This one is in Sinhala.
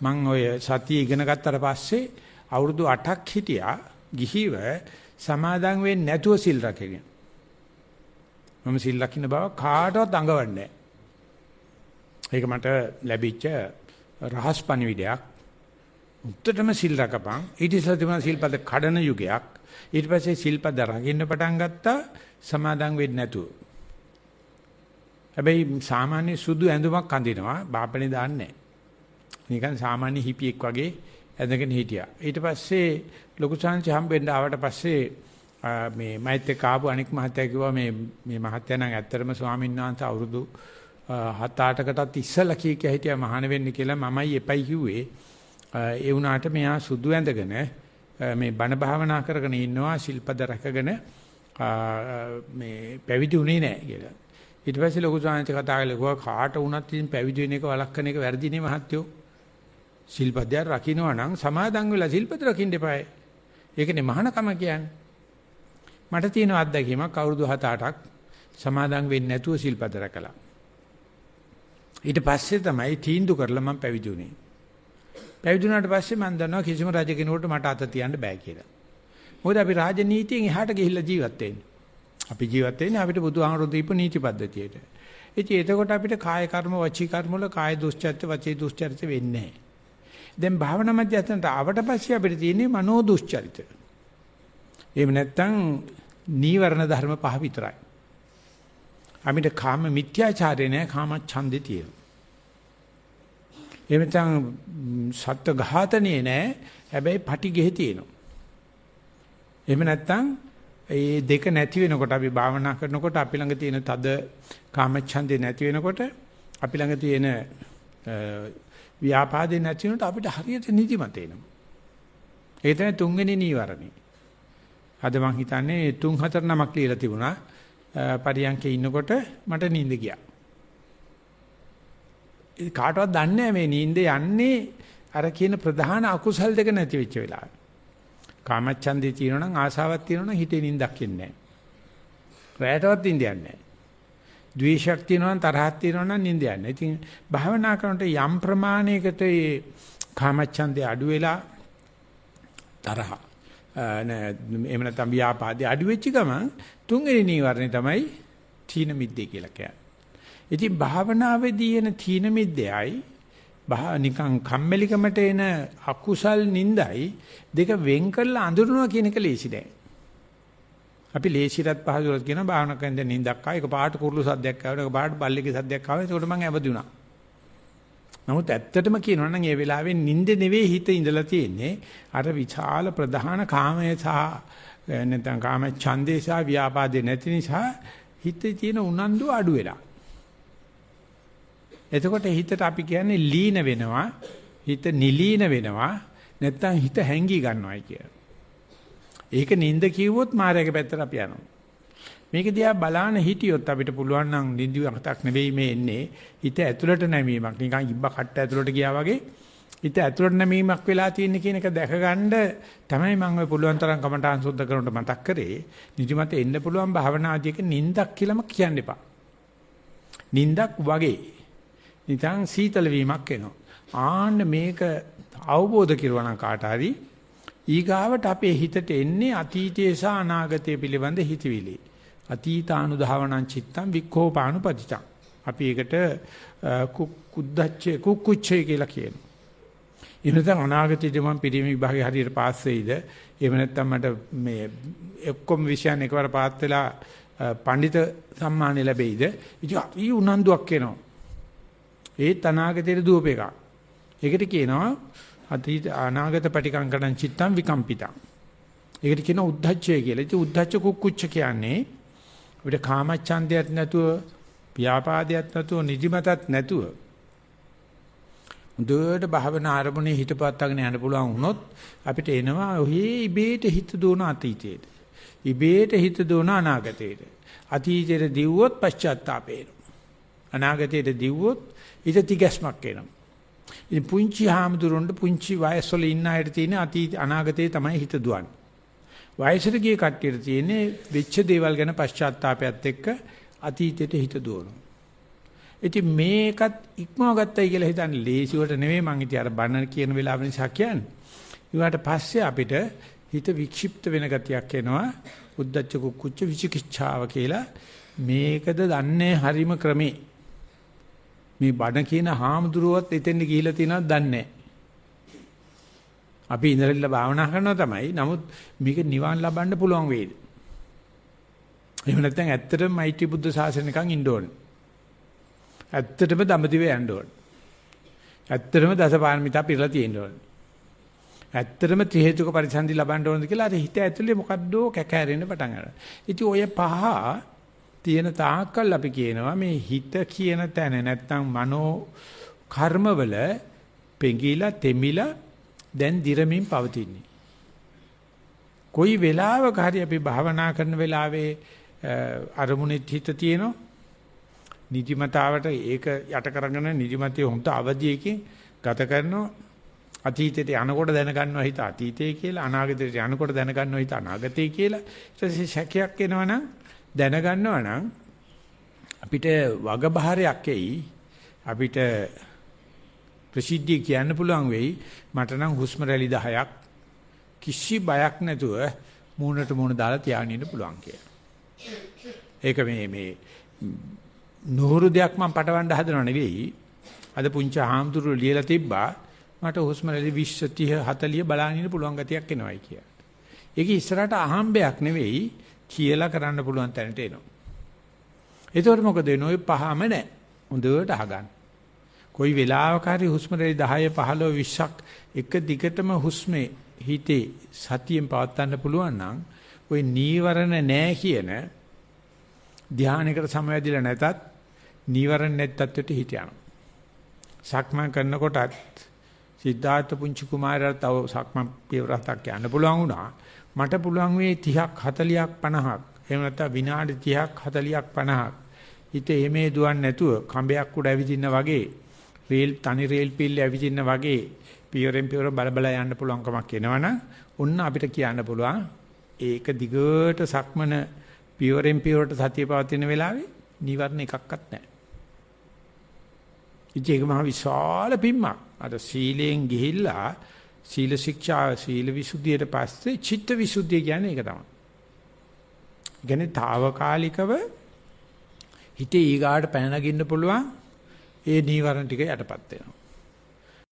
මං ඔය සතිය ඉගෙන ගත්තට පස්සේ අවුරුදු 8ක් හිටියා ගිහිව සමාදන් වෙන්නේ නැතුව සිල් රැකගෙන. මම සිල් රකින්න බව කාටවත් අඟවන්නේ ඒක මට ලැබිච්ච රහස් පණිවිඩයක්. උත්තරම සිල් රකපන්. ඊට ඉස්සෙල්ලා තිබුණා සිල්පද කඩන යුගයක්. ඊට පස්සේ සිල්පද රකින්න පටන් ගත්තා සමාදන් වෙන්නේ නැතුව. හැබැයි සාමාන්‍ය සුදු ඇඳුමක් අඳිනවා බාපනේ දාන්නේ නිකන් සාමාන්‍ය හිපියෙක් වගේ ඇඳගෙන හිටියා. ඊට පස්සේ ලොකු සංසි හම්බෙන්න ආවට පස්සේ මේ මෛත්‍රී කාපු අනික් මහත්තයා කිව්වා මේ මේ මහත්තයා නම් ඇත්තටම ස්වාමීන් වහන්සේ අවුරුදු 7-8කටත් ඉස්සලා කී කිය හිටියා මහාන වෙන්න කියලා මමයි එපයි කිව්වේ. ඒ වුණාට මෙයා සුදු ඇඳගෙන මේ බණ භාවනා කරගෙන ඉන්නවා ශිල්පද රැකගෙන මේ පැවිදි උනේ නැහැ කියලා. ඊට පස්සේ ලොකු සාංශ කතා කළා කාට වුණත් ඉතින් පැවිදි වෙන එක වළක්වන එක වැරදිනේ මහත්තයෝ. සිල්පදයක් රකින්නවා නම් සමාදන් වෙලා සිල්පද රකින්න එපායි. ඒකනේ මහානකම කියන්නේ. මට තියෙන අත්දැකීමක් අවුරුදු 7-8ක් සමාදන් වෙන්නේ නැතුව සිල්පද රැකලා. ඊට පස්සේ තමයි තීන්දුව කරලා මම පැවිදි වුණේ. පැවිදි වුණාට පස්සේ මම දන්නවා කිසිම රජ කෙනෙකුට මට අත තියන්න බෑ කියලා. මොකද අපි රාජනීතියෙන් එහාට ගිහිල්ලා ජීවත් වෙන්නේ. අපි ජීවත් වෙන්නේ අපිට බුදුහාමුදුරු දීපු නීති පද්ධතියට. ඉතින් එතකොට අපිට කාය කර්ම වචී කර්ම වල කාය දුස්චරිත වචී දුස්චරිත වෙන්නේ නැහැ. දැන් භාවනා මධ්‍යස්ථානට ආවට පස්සේ අපිට තියෙන්නේ මනෝ දුස්චරිත. එහෙම නැත්නම් නීවරණ ධර්ම පහ විතරයි. අපිට කාම මිත්‍යාචාරය නෑ කාම ඡන්දේ තියෙනවා. එහෙම නැත්නම් සත්ත්ව ඝාතනයේ නෑ හැබැයි පටි ගෙහි තියෙනවා. එහෙම නැත්නම් ඒ දෙක නැති වෙනකොට අපි භාවනා කරනකොට අපි ළඟ තියෙන තද කාමච්ඡන්දේ නැති වෙනකොට අපි ළඟ තියෙන ව්‍යාපාදේ නැති වෙනකොට අපිට හරියට නිදිමත එනවා. ඒ තමයි තුන්වෙනි නීවරණේ. අද මං හිතන්නේ තුන් හතර නමක් ලියලා තිබුණා. පරියන්කේ ඉන්නකොට මට නිින්ද ගියා. ඒ කාටවත් දන්නේ මේ නිින්ද යන්නේ අර කියන ප්‍රධාන අකුසල් දෙක නැති වෙච්ච වෙලාවේ. කාමච්ඡන්දේ තියෙනවා නම් ආසාවක් තියෙනවා නම් හිතේ නිින්දක් එන්නේ නැහැ. රැයටවත් නිින්ද යන්නේ නැහැ. ද්වේෂයක් තියෙනවා නම් තරහක් තියෙනවා නම් නිින්ද යන්නේ. ඉතින් භාවනා කරනකොට යම් ප්‍රමාණයකට මේ කාමච්ඡන්දේ අඩු වෙලා තරහ නෑ එහෙම නැත්නම් ව්‍යාපාදේ අඩු වෙච්ච ගමන් තුන්වෙනි නීවරණේ තමයි තීන මිද්දේ කියලා කියන්නේ. ඉතින් භාවනාවේදී එන තීන මිද්දේයි නිකන් කම්මැලිකමට එන අකුසල් නින්දයි දෙක වෙන් කරලා අඳුරනවා කියන එක ලේසි නෑ. අපි ලේසියට පහසුවත් කියන භාවනා කරන නින්දක් ආව එක පාට කුරුළු සද්දයක් ආව එක පාට බල්ලෙක්ගේ සද්දයක් ආව ඒකට මම ඇවදුනා. නමුත් ඇත්තටම කියනවා නම් ඒ වෙලාවේ නිින්ද නෙවෙයි හිත ඉඳලා තියෙන්නේ අර විශාල ප්‍රධාන කාමයේ සහ නැත්නම් කාම ඡන්දේ සහ ව්‍යාපාදේ නැති නිසා හිතේ තියෙන උනන්දු අඩු වෙලා. එතකොට හිතට අපි කියන්නේ ලීන වෙනවා හිත නිලීන වෙනවා නැත්නම් හිත හැංගී ගන්නවායි කියලා. ඒක නිින්ද කිව්වොත් මායාවේ පැත්තට අපි යනවා. මේක දිහා බලාන හිටියොත් අපිට පුළුවන් නම් නිදිවතක් නෙවෙයි මේ එන්නේ. හිත ඇතුළට නැමීමක්. නිකන් ඉබ්බ කට්ට ඇතුළට ගියා වගේ හිත ඇතුළට නැමීමක් වෙලා තියෙන කියන එක දැකගන්න තමයි මම ඔය පුළුවන් තරම් කමටහන් සුද්ධ කරනකොට මතක් කරේ. නිදිමත එන්න පුළුවන් භාවනාදීක නිින්දක් කියලාම කියන්න එපා. නිින්දක් වගේ. නිකන් සීතල වීමක් එනවා. ආන්න මේක අවබෝධ කරවන කාට හරි ඊගාවට අපේ හිතට එන්නේ අතීතයේ සහ අනාගතයේ පිළිබඳ හිතවිලි අතීතානුධාවනං චිත්තං වික්ඛෝපානුපතිතං. අපි ඒකට කුද්දච්චේ කුක්කුච්චේ කියලා කියනවා. එහෙම නැත්නම් අනාගතයේදී මම පිරිමි විභාගේ හරියට පාස් වෙයිද? එහෙම නැත්නම් මට මේ ඔක්කොම විෂයන් එකවර පාස් වෙලා පඬිත සම්මානය ලැබෙයිද? ඉතින් අපි උනන්දුවක් එනවා. ඒත් අනාගතයේ දුවප එකක්. ඒකට කියනවා අතීත අනාගත පටිකංකණං චිත්තං විකම්පිතං. ඒකට කියනවා උද්ධච්චය කියලා. ඉතින් උද්ධච්ච කුක්කුච්ච කියන්නේ අපිට කාමච්ඡන්දයක් නැතුව, ව්‍යාපාදයක් නැතුව, නිදිමතක් නැතුව හොඳට භාවනා ආරමුණේ හිතපත්වාගෙන යන්න පුළුවන් වුණොත් අපිට එනවා ඔහේ ඉබේට හිත දුවන අතීතයට. ඉබේට හිත දුවන අනාගතයට. අතීතයට දිව්වොත් පශ්චාත්තාපේ අනාගතයට දිව්වොත් හිත තිගැස්මක් එනවා. ඉතින් පුංචි හාමුදුරන්ට පුංචි වයස්වල ඉන්න අයට තියෙන අතීත අනාගතේ තමයි හිත දුවන්නේ. වයසට ගිය කට්ටියට තියෙන්නේ වෙච්ච දේවල් ගැන පශ්චාත්තාවපයත් එක්ක අතීතයට හිත දුවනවා. ඉතින් මේකත් ඉක්මව ගත්තයි කියලා හිතන්නේ ලේසියට නෙමෙයි මං ඉතින් අර බණ කියන වෙලාව නිසා කියන්නේ. ඊට පස්සේ අපිට හිත වික්ෂිප්ත වෙන ගතියක් එනවා. උද්දච්ච කුක්කුච්ච විචිකිච්ඡාව කියලා මේකද දන්නේ හරිම ක්‍රමේ. මේ බණ කියන හාමුදුරුවත් එතෙන්ද ගිහිලා තියෙනවද දන්නේ නැහැ. අපි ඉඳලා භාවනා කරනවා තමයි. නමුත් මේක නිවන් ලබන්න පුළුවන් වේද? එහෙම නැත්නම් ඇත්තටම මෛත්‍රී බුද්ධ ශාසනයකන් ඉන්න ඕනේ. ඇත්තටම දඹදිව යන්න ඕනේ. ඇත්තටම දසපාරමිතා පිරලා තියෙන්න ඕනේ. ඇත්තටම ත්‍රි හේතුක පරිසන්දි ලබන්න ඕනද කියලා අර හිත ඇතුලේ මොකද්දෝ කැකෑරෙන්න පටන් ගන්නවා. ඉතින් ඔය පහ තියෙන තාක්කල් අපි කියනවා මේ හිත කියන තැන නැත්නම් මනෝ කර්මවල පෙඟිලා තෙමිලා දැන් දිරමින් පවතින්නේ. කොයි වෙලාවක හරි අපි භාවනා කරන වෙලාවේ අරමුණෙත් හිත තියෙනවා. නිදිමතාවට ඒක යට කරගෙන නිදිමතේ හොඳ අවදියකින් ගත කරනවා. අතීතයට යනකොට දැනගන්නවා හිත අතීතයේ කියලා අනාගතයට යනකොට දැනගන්නවා හිත අනාගතයේ කියලා. ඊට පස්සේ සැකයක් එනවනම් දැනගන්නවා නම් අපිට වග බහරයක් එයි. අපිට ප්‍රසිද්ධිය කියන්න පුළුවන් වෙයි මට නම් හුස්ම රැලි 10ක් කිසි බයක් නැතුව මූණට මූණ දාලා තියාගෙන ඉන්න පුළුවන් කියලා. ඒක මේ මේ නුහුරු දෙයක් මම පටවන්න හදනව නෙවෙයි. අද පුංචි හාමුදුරුවෝ ලියලා තිබ්බා මට හුස්ම රැලි 20 30 40 බලන්න ඉන්න පුළුවන් ගතියක් එනවයි කියලා. ඒක ඉස්සරහට අහම්බයක් නෙවෙයි කියලා කරන්න පුළුවන් තැනට එනවා. ඒතකොට මොකද වෙන්නේ? ඔය පහම නැහැ. හොඳට අහගන්න. කොයි වෙලාවක හරි හුස්ම රැලි 10 15 20ක් එක දිගටම හුස්මේ හිතේ සතියෙන් පවත්වන්න පුළුවන් නම් ওই නීවරණ නැහැ කියන ධානයකට සමවැදිලා නැතත් නීවරණ නැත්තත්ට හිත යනවා. සක්මන් කරනකොටත් සිද්ධාර්ථ පුංචි කුමාරයාට තව සක්මන් පියවරක් යන්න පුළුවන් වුණා. මට පුළුවන් වෙයි 30ක් 40ක් 50ක් එහෙම නැත්නම් විනාඩි 30ක් 40ක් 50ක් හිතේ එමේ දුවන්නේ නැතුව කඹයක් උඩ ඇවිදින්න වගේ රේල් තනි රේල් පිල්ල ඇවිදින්න වගේ පියවරෙන් පියවර බල බල යන්න පුළුවන්කමක් එනවනම් ඔන්න අපිට කියන්න පුළුවන් ඒක දිගට සක්මන පියවරෙන් පියවරට සතිය පවතින වෙලාවේ නිවර්ණ එකක්වත් නැහැ. ඉතින් ඒක මහ විශාල පිම්මක්. අර සීලෙන් ගිහිල්ලා සීල ශික්ෂා සීල විසුද්ධියට පස්සේ චිත්ත විසුද්ධිය කියන්නේ ඒක තමයි. කියන්නේ తాවකාලිකව හිතේ ඊගාට පැන නගින්න පුළුවන් ඒ නීවරණ ටික යටපත් වෙනවා.